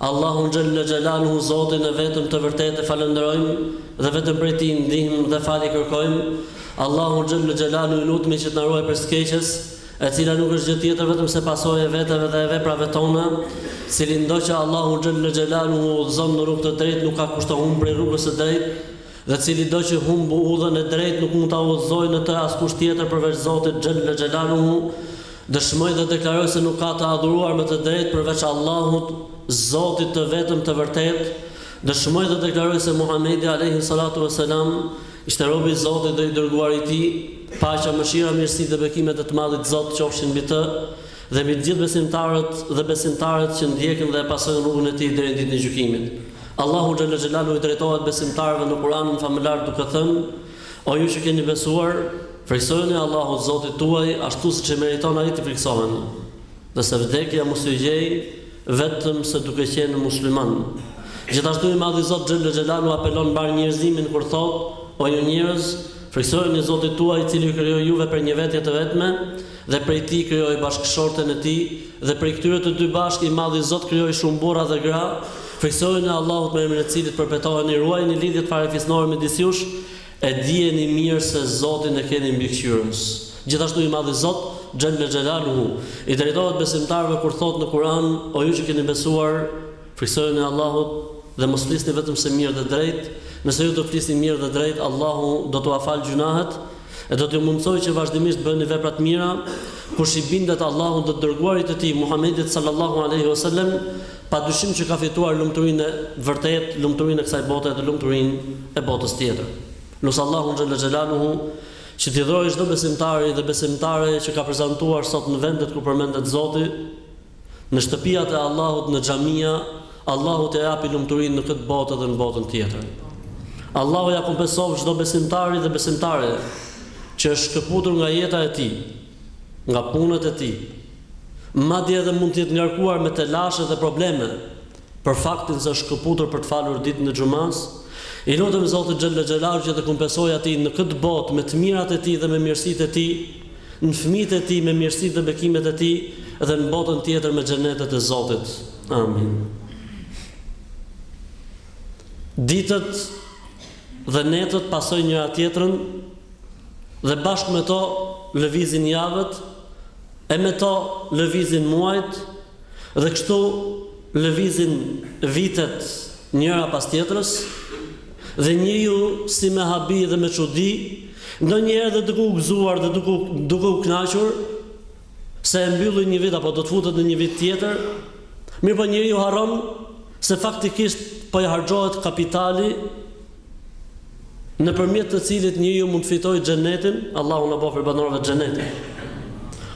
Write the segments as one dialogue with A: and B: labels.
A: Allahun xhelle xhelaluhu Zotin e vetëm të vërtetë e falënderojmë dhe vetëm prej Tij ndihmë dhe falje kërkojmë, Allahut xhelle xhelaluhu i lutemi që të na ruaj prej së keqes, e cila nuk është gjë tjetër vetëm se pasojë e veteve dhe e veprave tona, cilindo që Allahu xhelle xhelaluhu e udhëzon në rrugë të drejtë nuk ka kush ta humbë prej rrugës së drejtë, Dhe cilido që humb udhën e drejtë nuk mund ta udhëzojë në të askush tjetër përveç Zotit xhelle xhelaluhu, dëshmoj dhe deklaroj se nuk ka të adhuruar me të drejtë përveç Allahut, Zotit të vetëm të vërtetë, dëshmoj dhe deklaroj se Muhamedi alejhi salatu ve selam ishte rob i Zotit dhe i dërguar i Tij, paqja, mëshira, mirësitë dhe bekimet e të Madhit Zot qofshin mbi të dhe mbi të gjithë besimtarët dhe besimtaret që ndjekin dhe e pasojnë rrugën e tij deri në Ditën e Gjykimit. Allahu xhelle xhelaluhu i drejtohet besimtarëve në Kur'anin famëlartë duke thënë, O ju që keni besuar, frikësojuni Allahut Zotit tuaj ashtu siç e meriton Ai t'i frikësoheni, dhe se vdekja mos ju gjejë vetëm se duke qenë muslimanë. Gjithashtu i Madhi Zot xhelle xhelaluhu apelon mbarë njerëzimin kur thotë, O ju njerëz, frikësojuni Zotit tuaj i cili ju krijoi juve prej një vetje të vetme, Dhe prej tij krijoi bashkëshorten e tij, dhe prej këtyre të dy bashkë i Madhi Zot krijoi shumë burra dhe gra, Frikësojuni Allahut me emrin e të Cilit përbetoheni, ruajini lidhjet farefisnore midis jush, e dijeni mirë se Zotin e keni mbikëqyrës. Gjithashtu i Madhi Zot, xhelle xhelaluhu, i drejtohet besimtarëve kur thotë në Kur'an, O ju që keni besuar, frikësojuni Allahut dhe mos flisni vetëm se mirë dhe drejt, nëse ju do flisni mirë dhe drejt, Allahu do t'ua falë gjynahet, E do t'ju mundësojë që vazhdimisht të bëni vepra të mira, kush i bindet Allahut dhe të Dërguarit të Tij, Muhammedit sallallahu alejhi ve sellem, padyshim që ka fituar lumturinë e vërtetë, lumturinë e kësaj bote dhe lumturinë e botës tjetër. Lus Allahun xhelle xhelaluhu që t'i dhurojë çdo besimtari dhe besimtare që ka prezantuar sot në vendet ku përmendet Zoti, Në shtëpiat e Allahut në xhamia Allahu t'ia japi lumturinë në këtë botë dhe në botën tjetër Allahu ia kompensoftë çdo besimtari dhe besimtare që është shkëputur nga jeta e tij nga punët e tij madje edhe mund të jetë ngarkuar me telashe dhe probleme për faktin se është shkëputur për të falur ditën e xhumasë, i lutem Zotit xhelle xhelaluhu që t'ia kompensojë atij në këtë botë me të mirat e tij dhe me mirësitë e tij, në fëmijët e tij me mirësitë dhe bekimet e tij dhe në botën tjetër me xhenetet e Zotit. Amin. Ditët dhe netët pasojnë njëra-tjetrën dhe bashkë me to lëvizin javët e me to lëvizin muajt Dhe kështu lëvizin vitet njëra pas tjetrës, dhe njeriu si me habi dhe me çudi, ndonjëherë dhe duke u gëzuar dhe duke, duke u kënaqur se e mbylli një vit apo do të futet në një vit tjetër, mirëpo njeriu harron se faktikisht po i harxhohet kapitali nëpërmjet të cilit njeriu mund të fitojë Xhenetin, Allahu na bëftë prej banorëve të Xhenetit,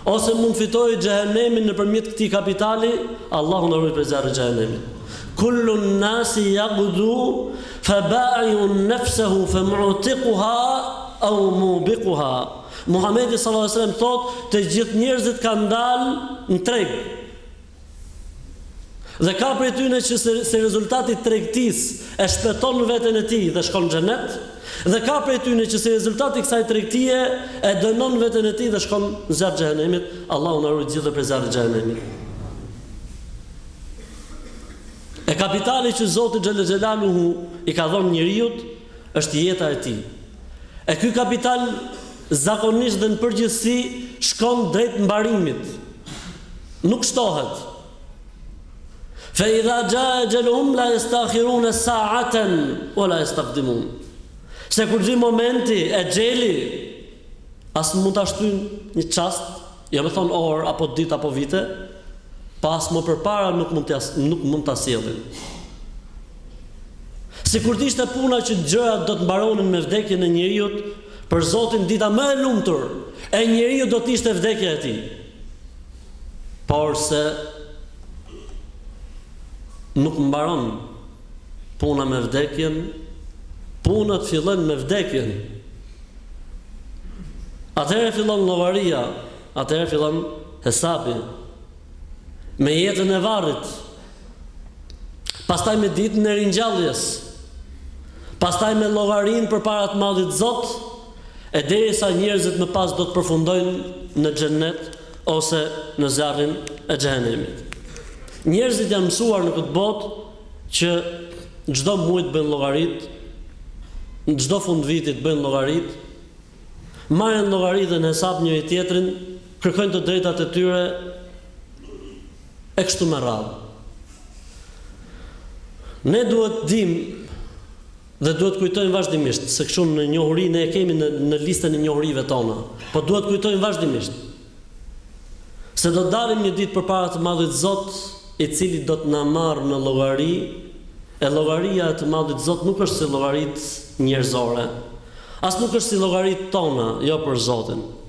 A: ose mund të fitojë Xhehenemin nëpërmjet këtij kapitali, Allahu na ruajt prej zjarrit të Xhehenemit. Kullu nnasi yaghdu faba'iun nafsahu famu'tiquha aw mubiquha. Muhamedi sallallahu alaihi wasallam thotë, të gjithë njerëzit kanë dalë në treg. Dhe ka prej tyne që si, si rezultat i tregtisë e shpëton veten e tij dhe shkon në xhenet, dhe ka prej tyne që si rezultat i kësaj tregtie e dënon veten e tij dhe shkon në zjarr të xhehenemit, Allahu na ruajt të gjithë prej zjarrit të xhehenemit. E kapitali që Zoti xhel-le xhelaluhu i ka dhënë njeriut Është jeta e tij. E ky kapital zakonisht dhe në përgjithësi shkon drejt mbarimit. Nuk shtohet. Fe idha xhae exheluhum la jestakhirune saaten ue la jestakdimun. Se kur vjen momenti, exheli, as mund ta shtyjnë një çast, jo me thonë orë, apo ditë, apo vite, po as më përpara nuk mund ta, nuk mund ta sjellin. Sikur të ishte puna që gjërat do të mbaronin me vdekjen e njeriut, për Zotin dita më e lumtur e njeriut do të ishte vdekja e tij. Porse nuk mbaron puna me vdekjen, punët fillojnë me vdekjen. Atëherë fillon llogaria, atëherë fillon hesapi. Me jetën e varrit, pastaj me ditën e ringjalljes, pastaj me llogarinë përpara të madhit Zot, e derisa njerëzit më pas do të përfundojnë në xhennet ose në zjarrin e xhehenemit. Njerëzit janë mësuar në këtë botë që çdo muaj të bëjnë llogaritë, në çdo fund viti të bëjnë llogaritë, marrin në llogari dhe në hesap njëri-tjetrin, kërkojnë të drejtat e tyre e kështu me radhë. Ne duhet të dimë dhe duhet të kujtojmë vazhdimisht se kështu në njohuri ne e kemi në, në listën e njohurive tona, po duhet të kujtojmë vazhdimisht se do dalim një ditë përpara të Madhit Zot, i cili do të na marrë në llogari, e llogaria e të Madhit Zot nuk është si llogaritë njerëzore. As nuk është si llogaritë tona, jo për Zotin.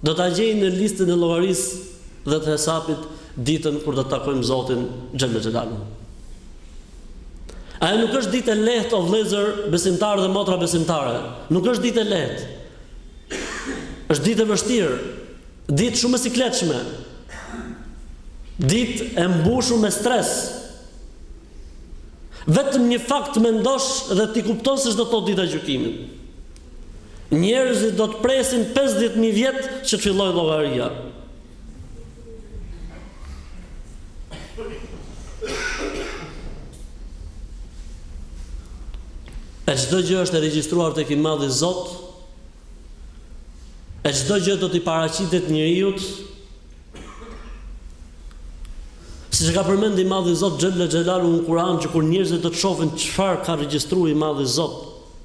A: Do ta gjejë në listën e llogarisë dhe të hesapit ditën kur do të takojmë Zotin xhelle xhelalu. Ajo nuk është ditë e lehtë o vëllezër besimtarë dhe motra besimtare. Nuk është ditë e lehtë. Është ditë e vështirë, ditë shumë e sikletshme. Ditë e mbushur me stres. Vetëm një fakt mendosh dhe ti kupton se çdo të thotë dita e gjykimit. Njerëzit do të presin pesëdhjetë mijë vjet që të fillojë llogaria. E çdo gjë është e regjistruar tek i madhi Zot. E çdo gjë do t'i paraqitet njeriut. Siç e ka përmendë i madhi Zot xhelle xhelalu në Kur'an që kur njerëzit do të shohin çfarë ka regjistruar i madhi Zot,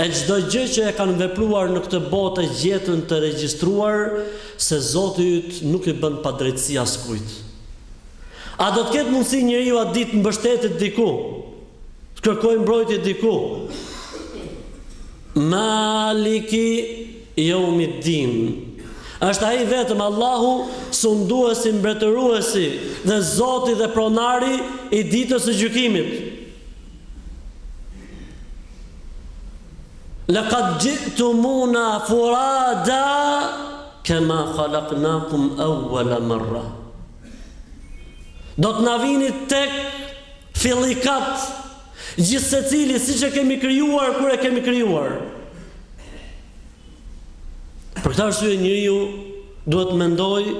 A: E çdo gjë që e kanë vepruar në këtë botë e gjetën të regjistruar se Zoti yt nuk i bën padrejtësi askujt. A do të ketë mundësi njeriu atë ditë mbështetet diku? Të kërkojë mbrojtje diku? Maliki Yawmiddin. Është ai vetëm Allahu, sunduesi, mbretëruesi dhe Zoti dhe pronari i ditës së gjykimit. Laqad xhi'tumuna furada kama khalaqnakum awwal marra. Do të na vini tek, fillikat gjithsecili siç e kemi krijuar kur e kemi krijuar. Për këtë arsye njeriu duhet të mendojë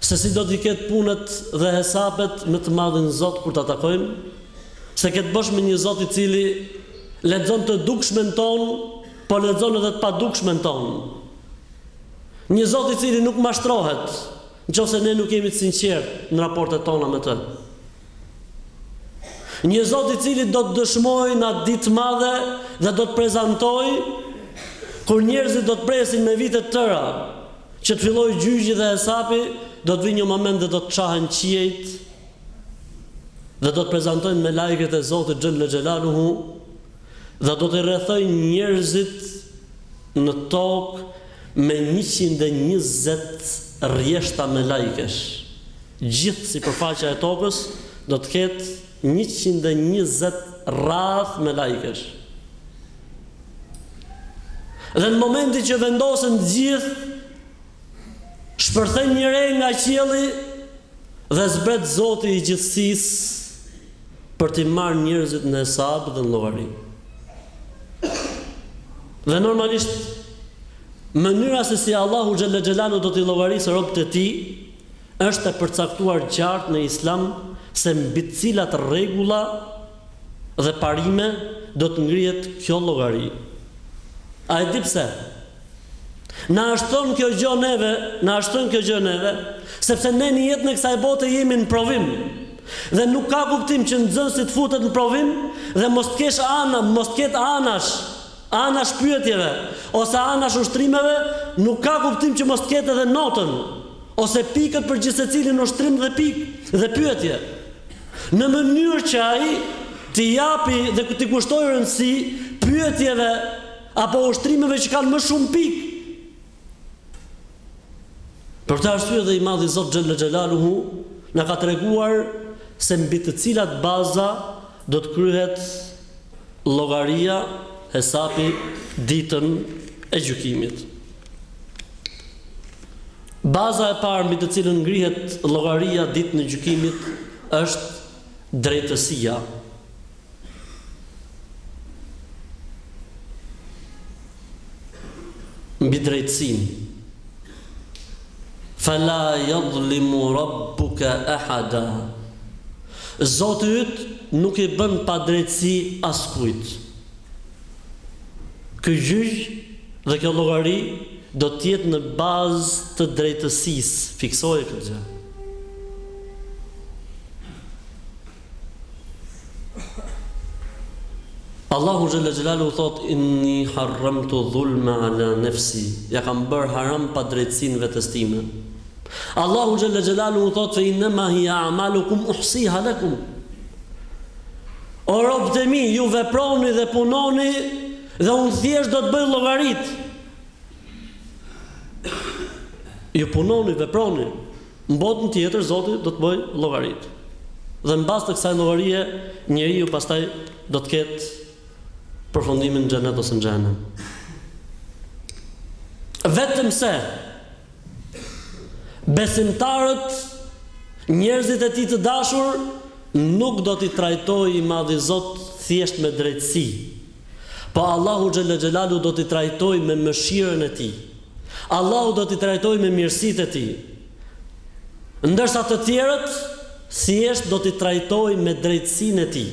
A: Se si do t'i ketë punët dhe hesapet me të madhin Zot kur ta takojmë? Se ke të bësh me një Zot i cili lexon të dukshmen tonë, po lexon edhe të padukshmen tonë. Një Zot i cili nuk mashtrohet, nëse ne nuk jemi të sinqertë në raportet tona me të. Një Zot i cili do të dëshmojë në atë ditë të madhe dhe do të prezantojë kur njerëzit do të presin me vite të tëra që të fillojë gjyqi dhe hesapi, do të vijë një moment dhe do të çahen qiejt dhe do të prezantojnë melaiket e Zotit Xhelle Xhelaluhu dhe do t'i rrethojnë njerëzit në tokë me 120 rrjeshta melaikesh. Gjithë sipërfaqja e tokës do të ketë njëqind e njëzet rradhë melaikesh. Dhe në momentin që vendosen të gjithë, shpërthen një re nga qielli dhe zbret Zoti i gjithësisë për t'i marrë njerëzit në hesab dhe në llogari. Dhe normalisht mënyra se si Allahu xhalla xhelalu do t'i llogarisë robët e tij Është e përcaktuar qartë në Islam se mbi cilat rregulla dhe parime do të ngrihet kjo llogari. A e di pse? Na është thënë kjo gjë neve, na është thënë kjo gjë neve, sepse ne në jetën e kësaj bote jemi në provim. Dhe nuk ka kuptim që nxënësi të futet në provim dhe mos të kesh ana, mos të ketë anash. Anash pyetjeve ose anash ushtrimeve nuk ka kuptim që mos të ketë edhe notën ose pikët për gjithsecilin ushtrim dhe pi dhe pyetje, në mënyrë që ai t'i japi dhe t'i kushtojë rëndësi pyetjeve apo ushtrimeve që kanë më shumë pikë Për këtë arsye dhe i Madhi Zot xhelle xhelaluhu na ka treguar se mbi të cilat baza do të kryhet llogaria, hesapi ditën e gjykimit. Baza e parë mbi të cilën ngrihet llogaria ditën e gjykimit është drejtësia. mbi drejtësinë. Fela yadhlimu rabbuka ahada. Zoti yt nuk i bën padrejtësi askujt. Ky gjyq dhe kjo llogari do të jetë në bazë të drejtësisë, fiksoje këtë gjë. Allahu xhalla xhelalu thot inni harramtu dhulma ala nafsi ia kam bërë haram padrejtësinë vetes time Allahu xhalla xhelalu thot fe innama hiya a'malukum uhsiha lakum O robët e mi ju veproni dhe punoni dhe unë thjesht do të bëj llogaritë Ju punoni veproni Në botën tjetër Zoti do të bëjë llogaritë. Dhe në bazë të kësaj llogarie njeriu pastaj do të ketë përfundimin në xhenet ose në xhehenem. Vetëm se besimtarët, njerëzit e tij të dashur, nuk do t'i trajtojë i Madhi Zot thjesht me drejtësi. Po Allahu xhelle xhelalu do t'i trajtojë me mëshirën e Tij. Allahu do t'i trajtojë me mirësitë e Tij. Ndërsa të tjerët thjesht do t'i trajtojë me drejtësinë e Tij.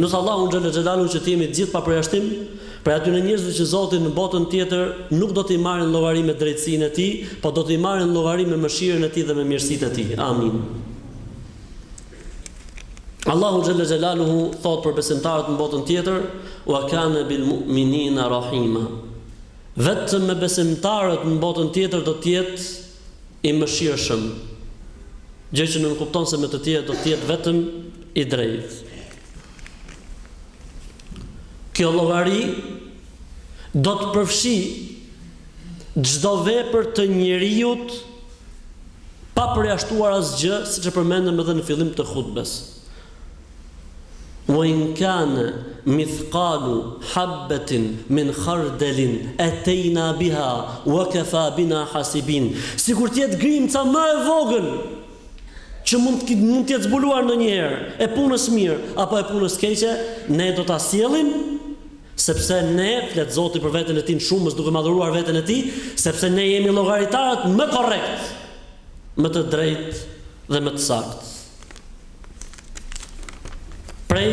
A: Lus Allahu xhelle xhelalu që të jemi të gjithë pa përjashtim prej atyre njerëzve që Zoti në botën tjetër nuk do t'i marrë në llogari me drejtësinë e tij, po do t'i marrë në llogari me mëshirën e tij dhe me mirësitë e tij. Amin. Allahu xhalla xhelaluhu thotë për besimtarët në botën tjetër, "Wa kana bil mu'minina rahima." Vetëm me besimtarët në botën tjetër do të jetë i mëshirshëm. Gjë që nënkupton se me të tjerë do të jetë vetëm i drejtë. Kjo llogari do të përfshijë çdo vepër të njeriut Pa përjashtuar asgjë, siç e përmendëm edhe në fillim të hutbes. Wa in kana mithqalu habbatin min khardalin atayna biha wa kafa bina hasibin. Sikur të jetë grimca më e vogël që mund të mund të jetë zbuluar ndonjëherë e punës mirë apo e punës keqe, ne do ta sjellim Sepse ne, flet Zoti për veten e tij në shumës duke madhëruar veten e tij, sepse ne jemi llogaritarët më korrektë, më të drejtë dhe më të saktë. Prej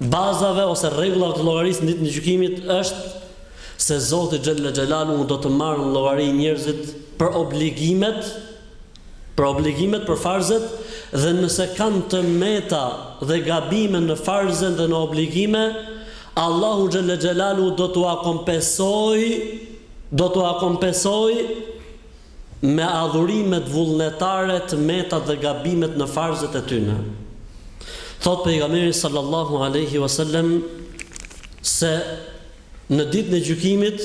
A: bazave ose rregullave të llogarisë ditën e gjykimit është se Zoti xhalla xhelaluhu do të marrë në llogari njerëzit për obligimet Për obligimet për farzet dhe nëse kanë të meta dhe gabime në farze dhe në obligime, Allahu xhelle xhelaluhu do t'ua kompesojë, do t'ua kompesojë me adhurimet vullnetare të metat dhe gabimet në farzet e tyne. Thotë Pejgamberi sallallahu alejhi wasallam se në ditën e gjykimit,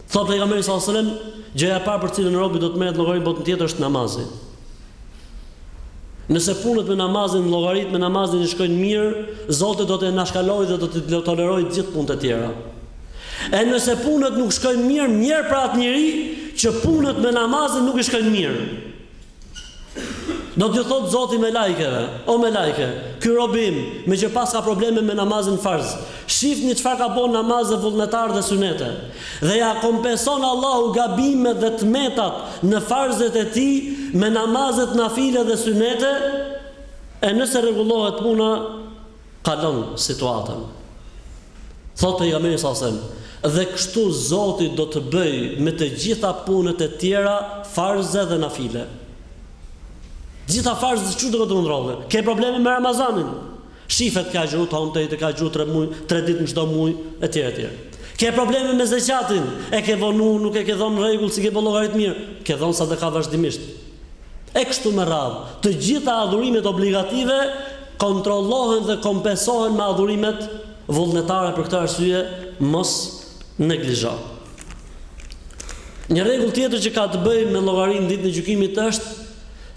A: Thotë Pejgamberi sallallâhu alejhi ve sellem, Gjëja e parë për të cilën robi do të merret në llogari botën tjetër është namazi. Nëse punët me namazin, llogaritë me namazin i shkojnë mirë, Zoti do t'i anashkalojë dhe do t'i tolerojë gjithë punët e tjera. E nëse punët nuk shkojnë mirë, mjerë për atë njeri që punët me namazin nuk i shkojnë mirë. Do t'u thotë Zoti melajkeve, o melajke, ky robi im, meqë paska probleme me namazin farz, shifni çfarë ka bo namaze vullnetare dhe synete, dhe ia kompeson Allahu gabimet dhe të metat në farzet e tij me namazet nafile dhe synete, e nëse rregullohet puna, kalon situatën. Thotë pejgamberi alejhi selam, Dhe kështu Zoti do të bëjë me të gjitha punët e tjera farze dhe nafile. Të gjitha farzet do të kontrollojë. Ke probleme me Ramazanin. Shifet ke agjëru të hënë e të enjte, ke agjëru tre muaj, tre ditë në çdo muaj etj etj. Ke probleme me zeqatin, e ke vonu, nuk e ke dhënë rregull, s'i ke bë llogarit mirë, ke dhënë sadaka vazhdimisht. E kështu me radhë, të gjitha adhurimet obligative kontrollohen dhe kompensohen me adhurimet vullnetare për këtë arsye mos neglizho. Një rregull tjetër që ka të bëjë me llogarinë ditën e gjykimit është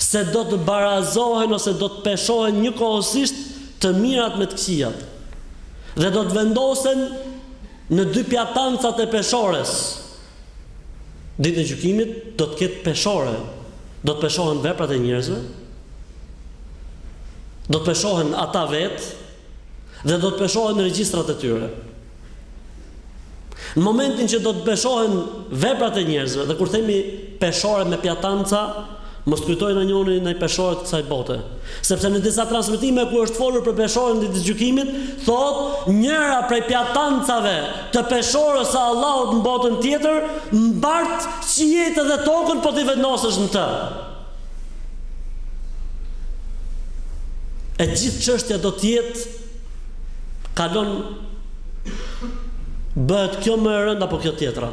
A: se do të barazohen ose do të peshohen njëkohësisht të mirat me të këqijat dhe do të vendosen në dy pjatancat e peshores. Ditën e gjykimit do të ketë peshore, do të peshohen veprat e njerëzve, do të peshohen ata vetë dhe do të peshohen regjistrat e tyre. Në momentin që do të peshohen veprat e njerëzve dhe kur themi peshore me pjatanca, Mos kujtojë najnjoni naj peshore të kësaj bote. Sepse në disa transmetime ku është folur për peshoren ditës gjykimit, thotë, njëra prej pjatancave të peshores së Allahut në botën tjetër, mbart qiejt dhe tokën po t'i vendosësh në të. E gjithë çështja do të jetë kalon bëhet kjo më e rëndë apo kjo tjetra.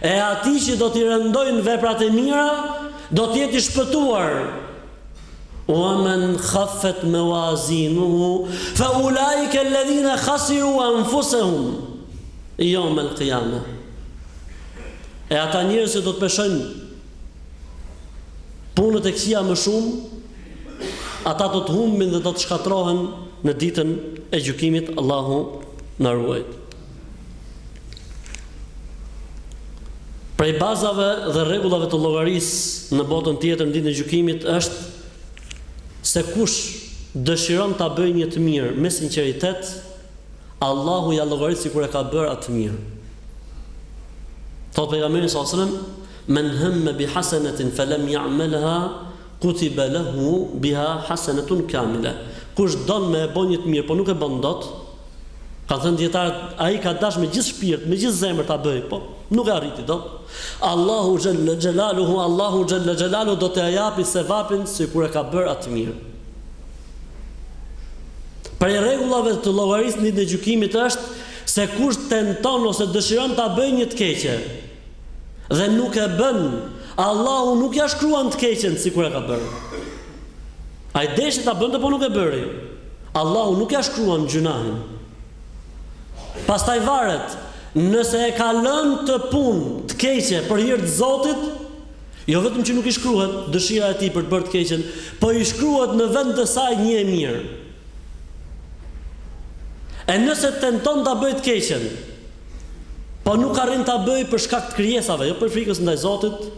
A: E atij që do t'i rëndojnë veprat e mira, do të jetë i shpëtuar. Wa men khaffat mawazinuhu fa ulaika alladhina khasiru anfusahum yawm al-qiyamah. E ata njerëz që do të peshojnë punët e këqija më shumë, ata do të humbin dhe do të shkatërrohen në ditën e gjykimit Allahu na ruajt. Prej bazave dhe rregullave të llogarisë në botën tjetër në ditën e gjykimit është se kush dëshiron ta bëjë një të mirë me sinqeritet, Allahu ia llogarit sikur e ka bërë atë të mirë. Thotë pejgamberi sallallahu alajhi wasallam, "Men hamma bi hasanatin falam ya'malha, kutiba lahu biha hasanatun kamila." Kush don me e bo një të mirë, po nuk e bon dot, Kanë thënë dijetarët, ai ka dasht me gjithë shpirt, me gjithë zemër ta bëjë, po nuk e arriti dot. Allahu xhelle xhelaluhu, Allahu xhelle xhelaluhu do t'ia japi sevapin sikur e ka bërë atë të mirë. Prej rregullave të llogarisë ditën e gjykimit është se kush tenton ose dëshiron ta bëjë një të keqe dhe nuk e bën, Allahu nuk ia shkruan të keqen sikur e ka bërë. Ai deshi ta bënte, po nuk e bëri. Allahu nuk ja shkruan gjynahin. Pastaj varet nëse e ka lënë atë punë të keqe për hir të Zotit, jo vetëm që nuk i shkruhet dëshira e tij për të bërë të keqen, po i shkruhet në vend të saj një e mirë. E nëse tenton ta bëjë të keqen, po nuk arrin ta bëjë për shkak të krijesave, jo prej frikës ndaj Zotit,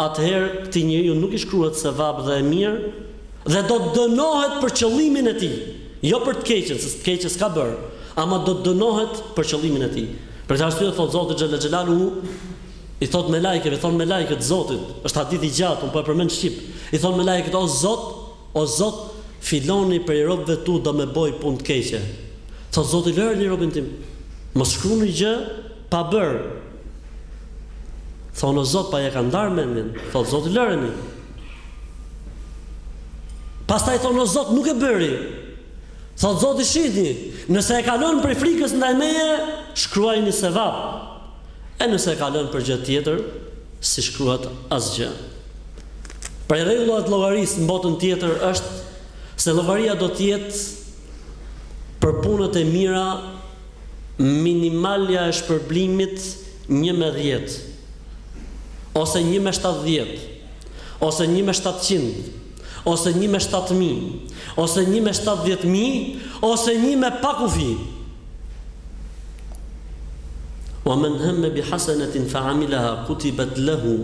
A: atëherë këtij njeriu nuk i shkruhet sevap dhe e mirë, Dhe do të dënohet për qëllimin e tij, jo për të keqen, se të keqe s'ka bërë, ama do të dënohet për qëllimin e tij. Për këtë arsye thotë Zoti xhalla xhelaluhu, i thotë melajkeve, i thonë melajket Zotit, është hadith i gjatë, unë po e përmend shqip. I thonë melajket o Zot, o Zot, filani prej robëve tu do me boj punë të keqe. Thotë Zoti lërni robin tim. Mos shkruni gjë pa bërë. Thonë o zot po ja e ka ndarë mendjen, thotë zoti lëreni. Pastaj thonë o zot nuk e bëri. Thotë zoti shihni, nëse e ka lënë prej frikës ndaj meje, shkruajini sevap. E nëse e ka lënë për gjë tjetër, s'i shkruhet asgjë. Prej rregullave të llogarisë në botën tjetër është se llogaria do të jetë për punët e mira minimalja e shpërblimit një me dhjetë, ose një me shtatëdhjetë, ose një me shtatëqind, ose një me shtatë mijë, ose një me shtatëdhjetë mijë, ose një me pa kufi. Wa men hemme bi hasenetin fa amilaha kutibet lehu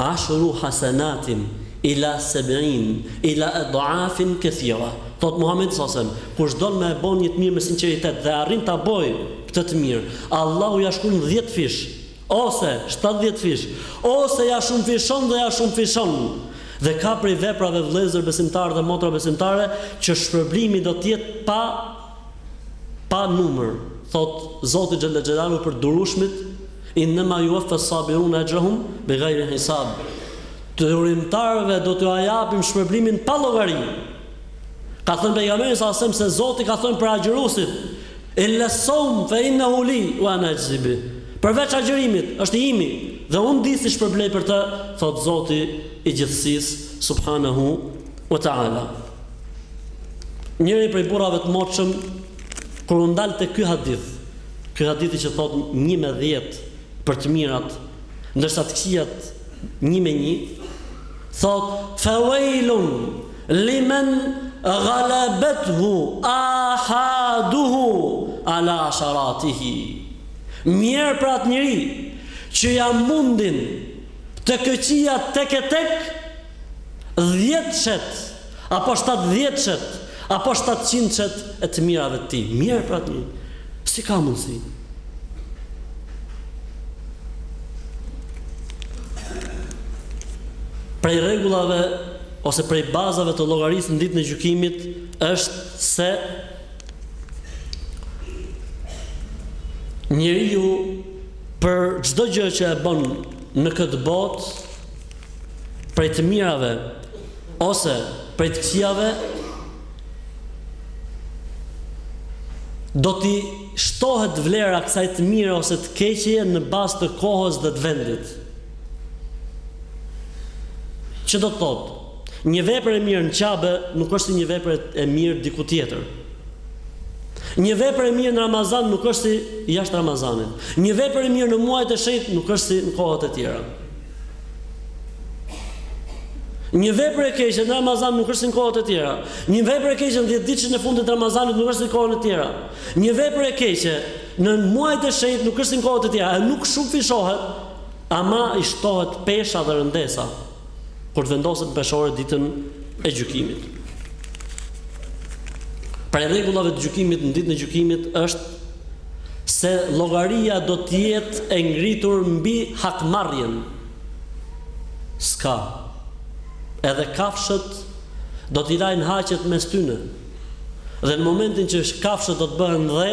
A: ashru hasenatin ila sebin ila edhafin kethira. Thot Muhammed Sasem, Kush don me e bo një të mirë me sinqeritet dhe arrin ta bojë këtë të mirë, Allahu ja shkruan dhjetë fish, ose shtatëdhjetë fish, ose ja shumëfishon dhe ja shumëfishon, dhe ka prej veprave vëllezër besimtarë dhe motra besimtare që shpërblimi do të jetë pa pa numër, thotë Zoti xhelle xhelaluhu për të durueshmit, Innema yuwaffes sabirune ejrahum bighayri hisab, Durimtarëve do t'ua japim shpërblimin pa llogari. Ka thënë pejgamberi sasem se Zoti ka thënë për agjëruesit, illa sawm fa innahu li wa ana ajzi bi. Përveç agjërimit, është i imi dhe unë di si shpërblej për të, thotë Zoti i Gjithësisë subhanahu wa ta'ala. Njëri prej burrave të moçëm kur u ndal te ky hadith, ky hadithi që thot 1 me 10 për të mirat, ndërsa të këqijat 1 me 1, thot fawailun Limen ghalabethu ahaduhu ala sharatihi. Mjerë për atë njeri që ia mundin të këqijat tek e tek dhjetëshet, apo shtatëdhjetëshet, apo shtatëqindëshet e të mirave të tij. Mjerë për atë njeri. Si ka mundësi? Prej rregullave ose prej bazave të llogarisë në ditën e gjykimit është se njeriu për çdo gjë që e bën në këtë botë prej të mirave ose prej të këqijave do t'i shtohet vlera kësaj të mire ose të keqeje në bazë të kohës dhe të vendit. Që do të thotë, një vepër e mirë në Qabe nuk është si një vepër e mirë diku tjetër. Një vepër e mirë në Ramazan nuk është si jashtë Ramazanit. Një vepër e mirë në muajt e shenjtë nuk është si në kohët e tjera. Një vepër e keqe në Ramazan nuk është si në kohët e tjera. Një vepër e keqe në 10 ditëshin e fundit të Ramazanit nuk është si në kohët e tjera. Një vepër e keqe në muajt e shenjtë nuk është si në kohët e tjera, nuk shumëfishohet ama i shtohet pesha dhe rëndesa kur të vendoset në peshore ditën e gjykimit. Prej rregullave të gjykimit në ditën e gjykimit është se llogaria do të jetë e ngritur mbi hakmarrjen. S'ka. Edhe kafshët do t'i lajnë haqet mes tyne. Dhe në momentin që kafshët do të bëhen dhe,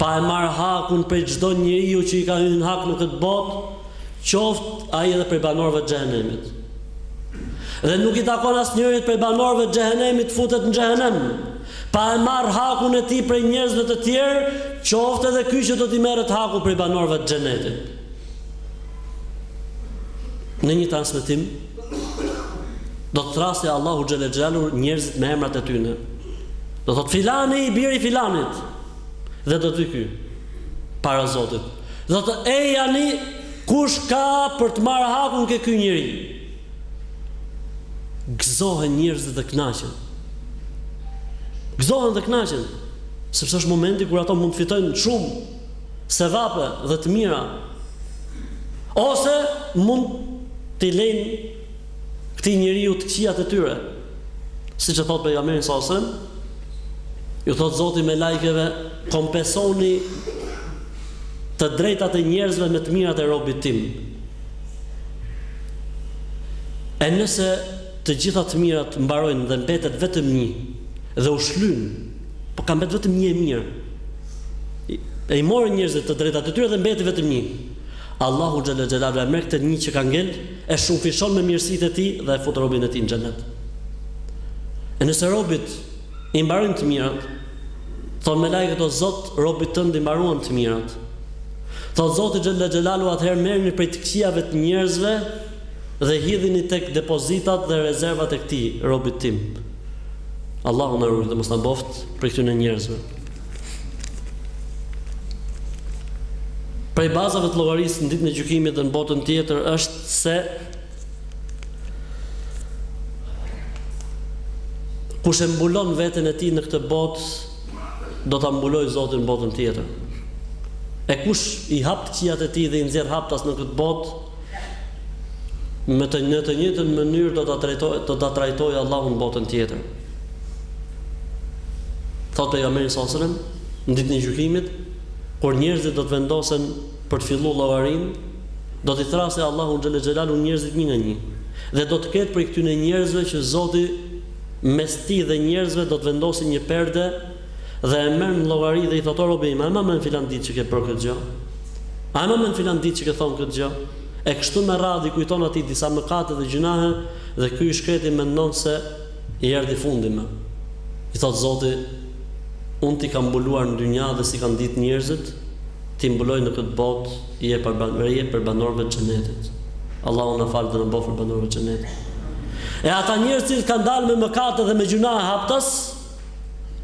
A: pa e marrë hakun prej çdo njeriu që i ka hyrë në hak në këtë botë, qoftë ai edhe prej banorëve të xhehenemit. Dhe nuk i takon asnjërit prej banorëve të xhehenemit të futet në xhehenem, pa e marrë hakun e tij prej njerëzve të tjerë, qoftë edhe ky që do t'i merret haku prej banorëve të xhenetit. Në një transmetim Do të thrasë Allahu xhele xhelaluhu njerëzit me emrat e tyne. Do thotë filani i biri i filanit. Dhe do të vi ky para Zotit. Dhe thotë ejani kush ka për të marrë hakun ke ky njeri. Gëzohen njerëzit dhe kënaqen. Gëzohen dhe kënaqen sepse është momenti kur ato mund të fitojnë shumë sevape dhe të mira, ose mund t'i lejnë këtij njeriu të këqijat e tyre, siç e thotë pejgamberi sa ose, ju thotë Zoti melajkeve, kompesoni të drejtat e njerëzve me të mirat e robit tim. E nëse të gjitha të mirat mbarojnë dhe mbetet vetëm një dhe u shlynë, Po ka mbet vetëm nji e mirë. E i morën njerëzit të drejtat e tyre dhe mbeti vetëm nji. Allahu xhelle xhelalu e mer këtë nji që ka ngel, e shumëfishon me mirësitë e tij dhe e fut robin e tij në xhenet. E nëse robit i mbarojnë të mirat, thonë melajket o Zot, robit tënd i mbaruan të mirat. Thotë Zoti xhelle xhelalu atëherë merrni prej të këqijave të njerëzve dhe hidhini tek depozitat dhe rezervat e këtij robit tim Allahu na rujt dhe mos na boft prej këtyne njerëzve prej bazave të llogarisë në ditën e gjykimit dhe në botën tjetër është se kush e mbulon veten e tij në këtë botë do ta mbulojë Zoti në botën tjetër e kush i hap të këqijat e tij dhe i nxjerr haptas në këtë botë në të njëjtën mënyrë do ta trajtojë do ta trajtojë Allahu në botën tjetër. Thotë pejgamberi sallallahu alajhi wasallam, në ditën e gjykimit, kur njerëzit do të vendosen për të filluar llogarinë, do t'i thrasë Allahu xhelle xhelalu njerëzit një nga një. Dhe do të ketë prej këtyre njerëzve që Zoti mes tij dhe njerëzve do të vendosin një perde dhe e merr në llogari dhe i thotë o robi im a e ma men filan ditë që ke bo këtë gjo? A e ma men filan ditë që ke thonë këtë gjo? E kështu me radhë i kujton atij disa mëkate dhe gjynahe dhe ky i shkreti mendon se i erdhi fundi më i thotë Zoti unë t'i kam mbuluar në dynja dhe s'i kanë ditë njerëzit t'i mbuloj në këtë botë e je prej banorëve të xhenetit Allahu na fal dhe na boftë prej banorëve të xhenetit e ata njerëz të cilët kanë dalë me mëkate dhe me gjynahe haptas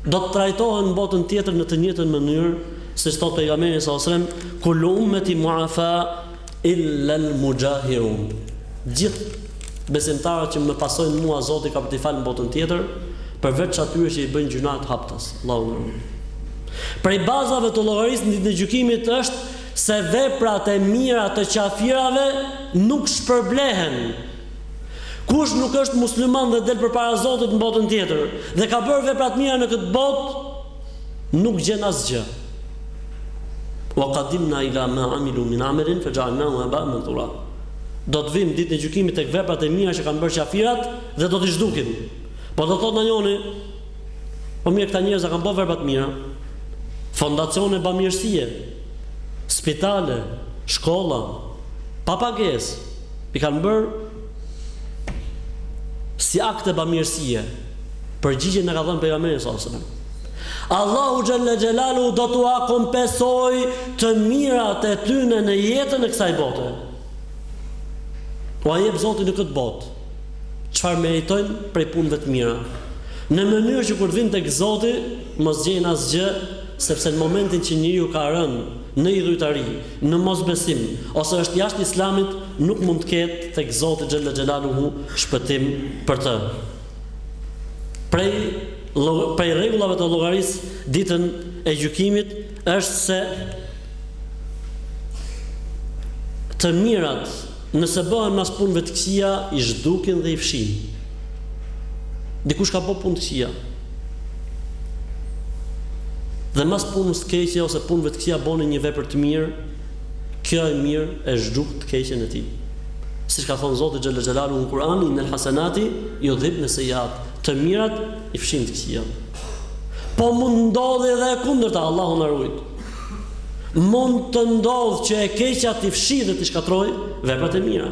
A: do të trajtohen në botën tjetër në të njëjtën mënyrë, siç thotë pejgamberi sallallahu alajhi wasallam, kullu umeti muafa illel muxhahirun. Gjithë besimtarët që më pasojnë mua Zoti ka për t'i falë në botën tjetër, përveç atyre që i bëjnë gjynat haptas. Allahu na ruajt. Prej bazave të llogarisë në ditën e gjykimit është se veprat e mira të qafirave nuk shpërblehen Kush nuk është musliman dhe del përpara Zotit në botën tjetër dhe ka bërë vepra të mira në këtë botë, nuk gjen asgjë. Wa qadimna ila ma amilu min amalin faj'alnahu haba'an manthura. Do të vijmë ditën e gjykimit tek veprat e mira që kanë bërë qafirat dhe do t'i zhdukim. Po do thotë ndonjëni, po mirë këta njerëz kanë bërë vepra të mira. Fondacione bamirësie, spitale, shkolla, pa pagesë, I kanë bërë si akte bamirësie. Përgjigjen na ka dhënë pejgamberi sallallahu alajhi wasallam. Allahu xhalla xhelalu do t'ua kompensojë të mirat e tyne në jetën e kësaj bote. Ua jep Zoti në këtë botë çfarë meritojnë prej punëve të mira. Në mënyrë që kur të vinë tek Zoti mos gjejnë asgjë, sepse në momentin që njeriu ka rënë në idhujtari, në mosbesim ose është jashtë Islamit nuk mund të ketë tek Zoti xhelle xhelaluhu shpëtim për të. Prej prej rregullave të llogarisë ditën e gjykimit është se të mirat Nëse bëhen mas punëve të këqija, i zhdukin dhe i fshin dikush ka bo punë të këqija dhe mas punës të keqe ose punëve të këqija bon një vepër të mirë kjo e mirë e zhduk të keqen e tij siç ka thonë Zoti xhelle xhelaluhu në Kur'an innal hasanati yudhhibna sayyiat të mirat i fshijnë të këqijat po mund të ndodhë dhe e kundërta Allahu na rujtë Mund të ndodhë që e keqja t'i fshijë dhe t'i shkatërrojë veprat e mira,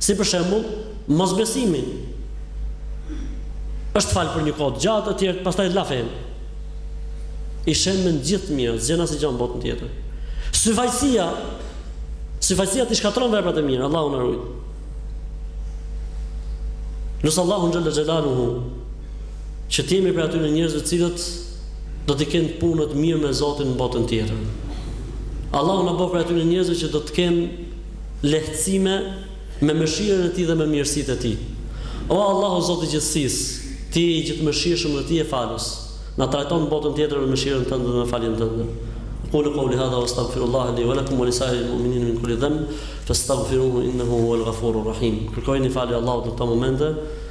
A: si për shembull mosbesimi. Është falur për një kohë të gjatë e të tjera, pastaj la fenë. I shemben gjithë të mirat, s'gjen asnjë gjë në botën tjetër. Syfaqësia, syfaqësia t'i shkatërron veprat e mira, Allahu na rujtë. Lusim Allahun xhelle xhelaluhu, që t'jemi prej atyne njerëzve të cilët, do t'i kenë punët mirë me Zotin në botën tjetër. Allahu na bëftë prej atyre njerëzve që do të kenë lehtësime me mëshirën e Tij dhe me mirësitë e Tij. O Allahu o Zot i gjithësisë, Ti je i gjithëmëshirshëm dhe Ti je Falës. Na trajto në botën tjetër me mëshirën Tënde dhe me faljen Tënde. Aqulu qouli hadha wastaghfirullaha li wa lakum wa li sa'iril mu'minina min kulli dhanb fastaghfiruhu innahu huwal ghafurur rahim. Kërkojini falje Allahut në këto momente.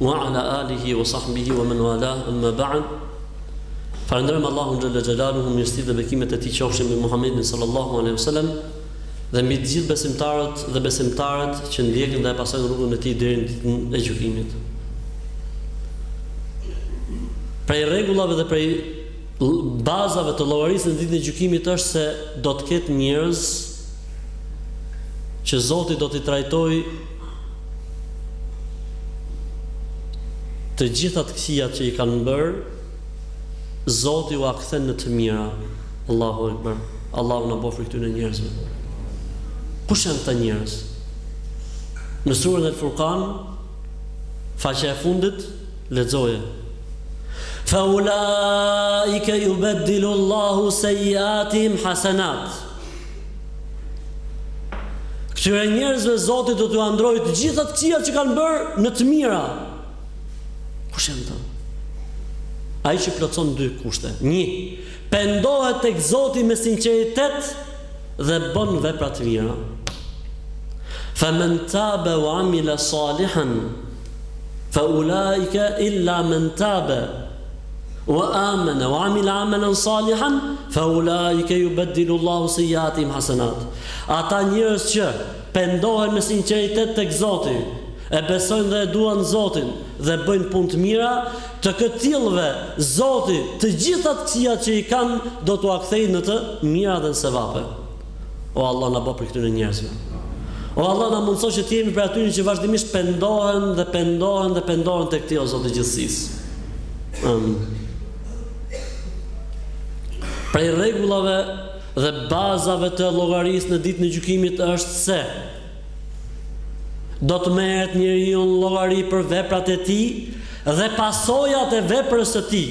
A: wa ala alihi wa sahbihi wa man wala amma ba'd Falënderojmë Allahun xhalla xhelaluhu mirësitë dhe bekimet e tij qofshin mbi Muhammedin sallallahu alaihi wasallam dhe mbi të gjithë besimtarët dhe besimtaret që ndjekin dhe e pasojnë rrugën e tij deri në ditën e gjykimit. Prej rregullave dhe prej bazave të llogarisë në ditën e gjykimit është se do të ketë njerëz që Zoti do t'i trajtojë Të gjitha të këqijat që i kanë bërë Zoti ua kthen në të mira Allahu Ekber Allahu na boftë prej këtyne njerëzve Kush janë këta njerëz Në surën El Furkan Faqja e fundit Lexoje Fa ulaike yubaddilu Allahu sayyiatihim hasanat Këtyre njerëzve Zoti do t'ua ndrrojë të gjitha të këqijat që kanë bërë në të mira. Kush janë këta? Ai që plotëson dy kushte. Një, pendohet tek Zoti me sinqeritet dhe bon vepra të mira. Fa men tabe wa amila salihan fa ulaike illa men tabe Wa amana wa amila amalan salihan fa ulaika yubaddilu Allahu sayyiatihim hasanat. Ata njerëz që pendohen me sinqeritet tek Zoti, e besojnë dhe e duan Zotin dhe bëjnë punë të mira, të këtillëve Zoti të gjitha të këqijat që i kanë do t'ua kthejë në të mira dhe në sevape. O Allah na bo prej këtyne njerëzve. O Allah na mundëso që të jemi prej atyne që vazhdimisht pendohen dhe pendohen dhe pendohen tek ti o Zot i gjithësisë. Amin. Prej rregullave dhe bazave të llogarisë në ditën e gjykimit është se do të merret njeriu në llogari për veprat e tij dhe pasojat e veprës së tij.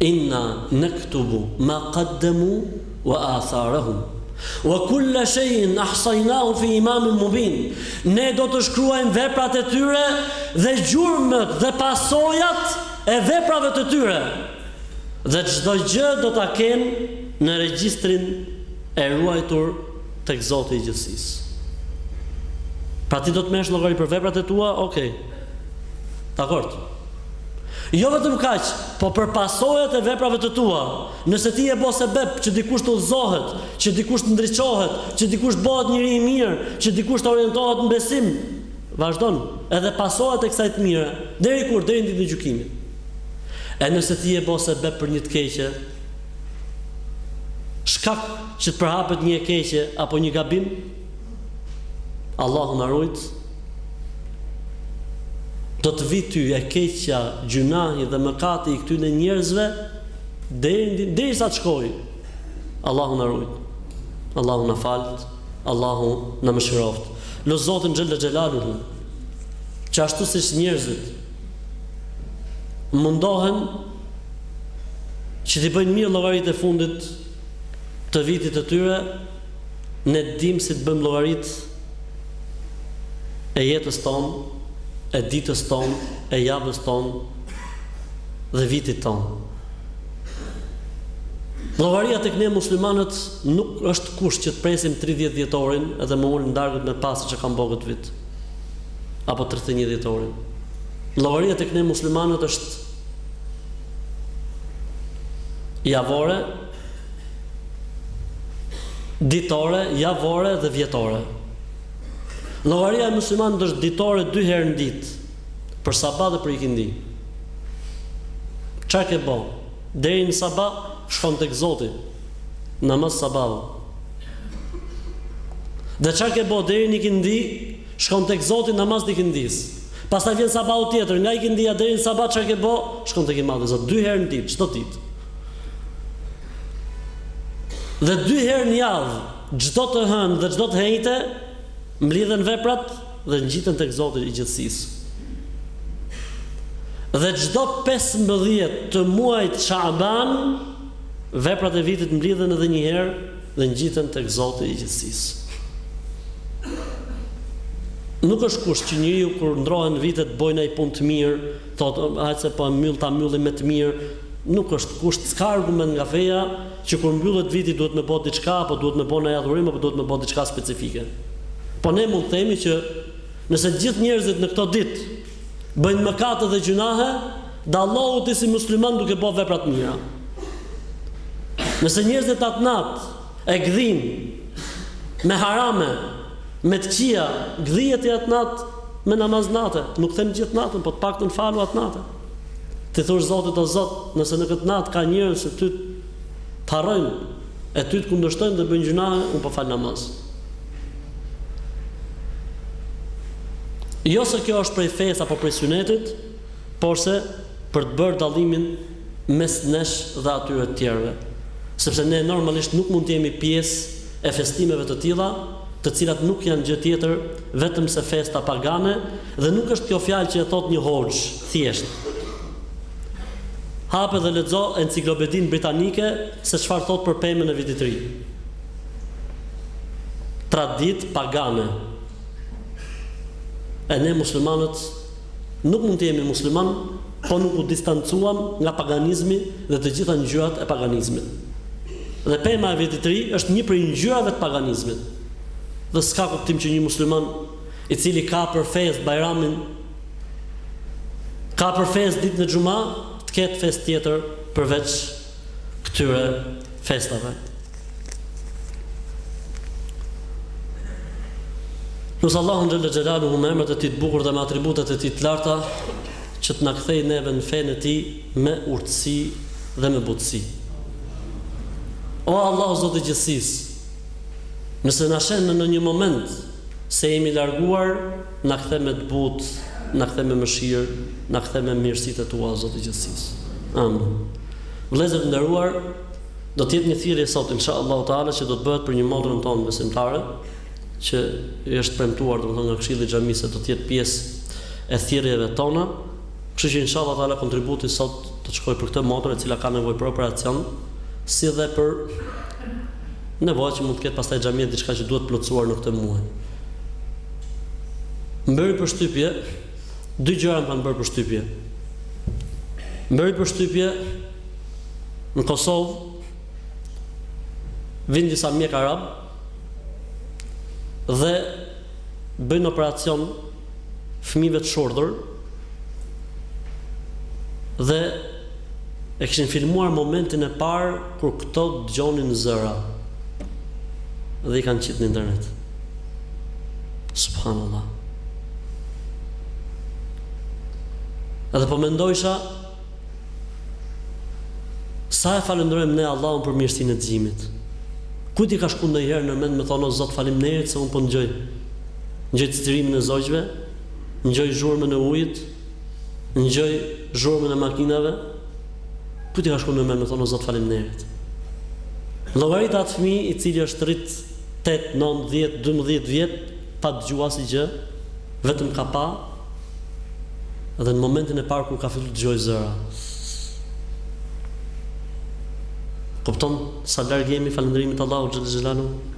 A: Inna naktubu ma qaddamu wa atharahum wa kulla shay'in ahsaynahu fi imamin mubin. Ne do të shkruajmë veprat e tyre dhe gjurmët dhe pasojat e veprave të tyre. Dhe çdo gjë do ta kenë në regjistrin e ruajtur tek Zoti i gjithësisë. Pra ti do të merresh në llogari për veprat e tua, ok. Dakord. Jo vetëm kaq, po për pasojat e veprave të tua. Nëse ti je bo sebep që dikush të udhëzohet, që dikush të ndriçohet, që dikush të bëhet njeri i mirë, që dikush të orientohet në besim, vazhdon edhe pasojat e kësaj të mire, deri kur, deri në ditën e gjykimit. E nëse ti je bo sebep për një të keqe, shkak që të përhapet një e keqe apo një gabim, Allahu na rujt, do të vijë ty e keqja, gjynahi dhe mëkati i këtyne njerëzve, derisa të shkojë, Allahu na rujt, Allahu na falt, Allahu na mëshiroft. Lus Zotin Xhele Xhelaluhu, që ashtu siç njerëzit, mundohen që t'i bëjnë mirë llogaritë e fundit të vitit të tyre, ne dimë si të bëjmë llogaritë e jetës tonë, e ditës tonë, e javës tonë dhe vitit tonë. Llogaria tek ne muslimanët nuk është kusht që të presim tridhjetë dhjetorin edhe me u ul në darkë me pa se çë kam bo këtë vit, apo tridhjetë e një dhjetorin. Llogaria tek ne muslimanët është Javore Ditore, javore dhe vjetore Llogaria e muslimanit është ditore dy herë në ditë, për saba dhe për ikindi. Çfarë ke bo? Deri në saba shkon tek Zoti, namaz sabahu. Dhe çfarë ke bo deri në ikindi, shkon tek Zoti, namaz të ikindisë. Pastaj vjen sabahu tjetër, nga ikindia deri në sabah çfarë ke bo? Shkon tek i madhi Zot dy herë në ditë, çdo ditë. Dhe dy herë në javë, çdo të hënë dhe çdo të henjte, mblidhen veprat dhe ngjiten tek Zoti i gjithësisë. Dhe çdo 15 të muajit Shaaban, veprat e vitit mblidhen edhe një herë Dhe ngjiten tek Zoti i gjithësisë. Nuk është kusht që njeriu kur ndrohen vitet të bojë naj punë të mirë, thotë hajt se po e mbyll ta mbyllim me të mirë, nuk është kusht, s'ka argument nga feja që kur mbyllet viti duhet me bo diçka apo duhet me bo naj adhurim apo duhet me bo diçka specifike. Po ne mund të themi që nëse gjithë njerëzit në këto ditë, bëjnë mëkate dhe gjunahe, dallohu ti si musliman duke bërë vepra të mira. Nëse njerëzit atë natë e gdhin me harame, me të këqija, gdhije ti atë natë me namaz nate, nuk them gjithë natën, po të paktën falu atë natë. T'i thush Zotit o Zot, nëse në këtë natë ka njerëz që ty të harrojnë e ty të kundërshtojnë dhe bëjnë gjunahe, unë po fal namaz. Jo se kjo është prej fesë apo prej synetit, porse për të bërë dallimin mes nesh dhe atyre të tjerëve, sepse ne normalisht nuk mund të jemi pjesë e festimeve të tilla, të cilat nuk janë gjë tjetër vetëm se festa pagane dhe nuk është kjo fjalë që e thotë një hoxhë thjesht. Hape dhe lexo enciklopedinë britanike se çfarë thotë për pemën e Vitit të Ri. traditë pagane e ne muslimanët nuk mund të jemi muslimanë po nuk u distancuam nga paganizmi dhe të gjitha ngjyrat e paganizmit. Dhe pema e Vitit të Ri është një prej ngjyrave të paganizmit. Dhe s'ka kuptim që një musliman i cili ka për festë Bajramin ka për festë ditën e Xhuma të ketë festë tjetër përveç këtyre festave. Lus Allahun xhelle xhelaluhu me emrat e tij të bukur dhe me atributet e tij të larta që të na kthejë neve në fenë e tij me urtësi dhe me butësi. O Allah o Zot i gjithësisë, nëse na sheh në një moment se jemi larguar, na kthe me të butë, na kthe me mëshirë, na kthe me mirësitë e tua o Zot i gjithësisë. Amin. Vëllezër të nderuar, do të jetë një thirrje sot inshallahu taala që do të bëhet për një motrën tonë besimtare që i është premtuar domethënë nga Këshilli i Xhamisë se do të jetë pjesë e thirrjeve tona. Kështu që inshallahu taala kontributi sot do të shkojë për këtë motër e cila ka nevojë për operacion, si dhe për nevojë që mund të ketë pastaj xhamia diçka që duhet plotësuar në këtë muaj. Më bëri përshtypje Dy gjëra më kanë bërë përshtypje. Më bëri përshtypje në Kosovë vijnë disa mjekë arabë dhe bëjnë operacion fëmijëve të shurdhër dhe e kishin filmuar momentin e parë kur këto dëgjonin zëra dhe i kanë qitë në internet. Subhanallah. Edhe po mendojsha sa e falënderojmë ne Allahun për mirësinë e dëgjimit. Kujt i ka shku ndonjëherë nër mend me thonë o Zot faleminderit se un po ngjoj. Ngjoj cicërimin e zogjve, ngjoj zhurmën e ujit, ngjoj zhurmën e makinave. Kujt i ka shku nër mend me thonë o Zot faleminderit. Llogarite atë fëmijë i cili është rrit tetë, nëntë, dhjetë, dymbëdhjetë vjet pa dëgju asnjë gjë, vetëm ka pa dhe në momentin e parë kur ka fillu të dëgjojë zëra. Kupton sa larg jemi falënderimit Allahut xhelle xhelaluhu?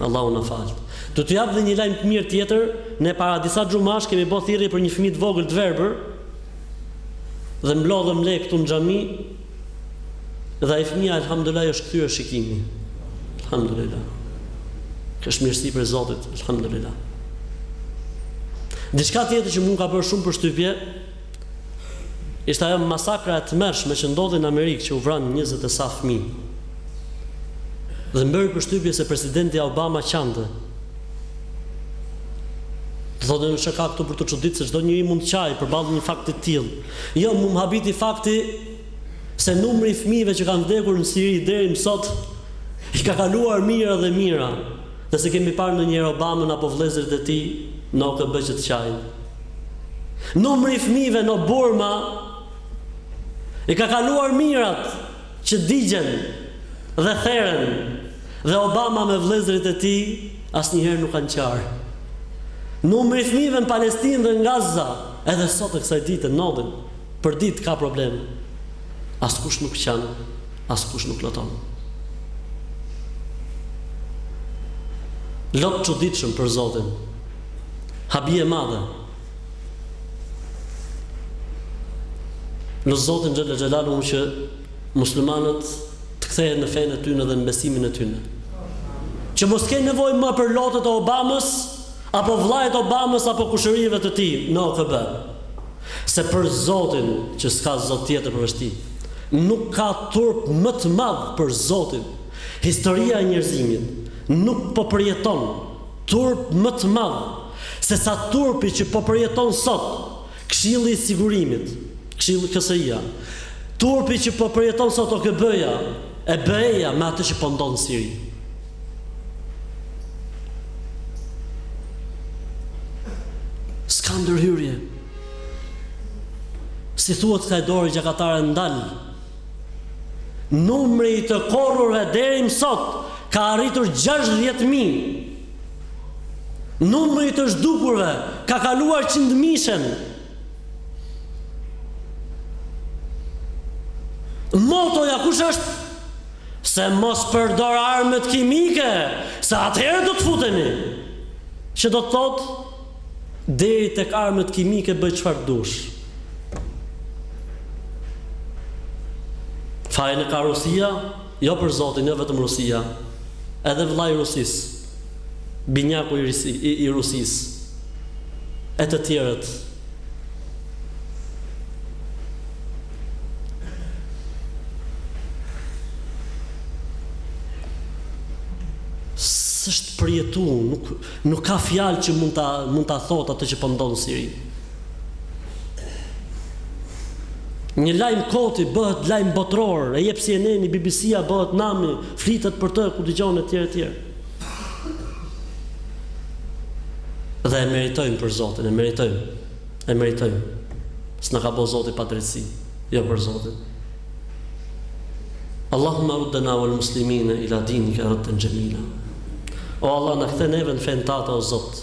A: Allahu na fal. Do t'ju jap dhe një lajm të mirë tjetër, ne para disa xhumash kemi bo thirrje për një fëmijë të vogël të verbër dhe mblodhëm lekë këtu në xhami Dhe ai fëmija elhamdulillah i është kthyer shikimi. Elhamdulillah. Kjo është mirësi prej Zotit, elhamdulillah. Diçka tjetër që mu më ka bërë shumë përshtypje ishte ajo masakra e tmerrshme që ndodhi në Amerikë që u vranë 20 e sa fëmijë. Dhe më bëri përshtypje se presidenti Obama qante. Do thoni ça ka këtu për t'u çudit se çdo njeri mund të qajë përballë një fakti të tillë. Jo, mu më habiti fakti se numri i fëmijëve që kanë vdekur në Siri deri më sot i ka kaluar mijëra dhe mijëra dhe s'e kemi parë ndonjëherë Obamën apo vëllezërit e tij në OKB që të qajnë. Numri i fëmijëve në Burma i ka kaluar mijërat. që digjen dhe theren dhe Obama me vëllezërit e tij asnjëherë nuk kanë qarë. Numri i fëmijëve në Palestinë dhe në Gaza edhe sot e kësaj dite ndodhin, përditë ka probleme. Askush nuk qan, askush nuk loton. Lot të çuditshëm për Zotin. Habi e madhe. Lus Zotin xhelle xhelaluhu që muslimanët të kthehen në fenë e tyre dhe në besimin e tyre. Që mos kenë nevojë më për lotët e Obamës apo vllait të Obamës apo kushërinjve të tij në OKB. Se për Zotin që s'ka zot tjetër përveç Tij, nuk ka turp më të madh për Zotin. Historia e njerëzimit nuk po përjeton turp më të madh Se sa turpi që po përjeton sot Këshilli i Sigurimit, këshilli KS-ja, turpi që po përjeton sot OKB-ja e BE-ja me atë që po ndodh në Siri. S'ka ndërhyrje. S'i thuhet kësaj dore gjakatare ndal. Numri i të korrurve deri më sot ka arritur 60.000. Numri i të zhdukurve ka kaluar qindmijëshen. Motoja kush është? Se mos përdor armët kimike, se atëherë do të futemi. Që do të thotë, deri tek armët kimike bëj çfarë të dush. Fajin e ka Rusia, Jo për zotin jo vetëm Rusia edhe vëllai i Rusisë binjaku i Rusisë e të tjerët s'është përjetu nuk nuk ka fjalë që mund ta mund ta thotë atë që po ndodh në Siri. Një lajm koti bëhet lajm botëror, e jep CNN-i, BBC-a bëhet nami, flitet për të ku dëgjon etj etj. Dhe e meritojmë për Zotin, e meritojmë. E meritojmë. S'na ka bo Zoti padrejtësi, jo për Zotin. Allahumma ruddana wal muslimina ila dinika raddan jamila. O Allah, na kthe neve në fenë tate, o Zot.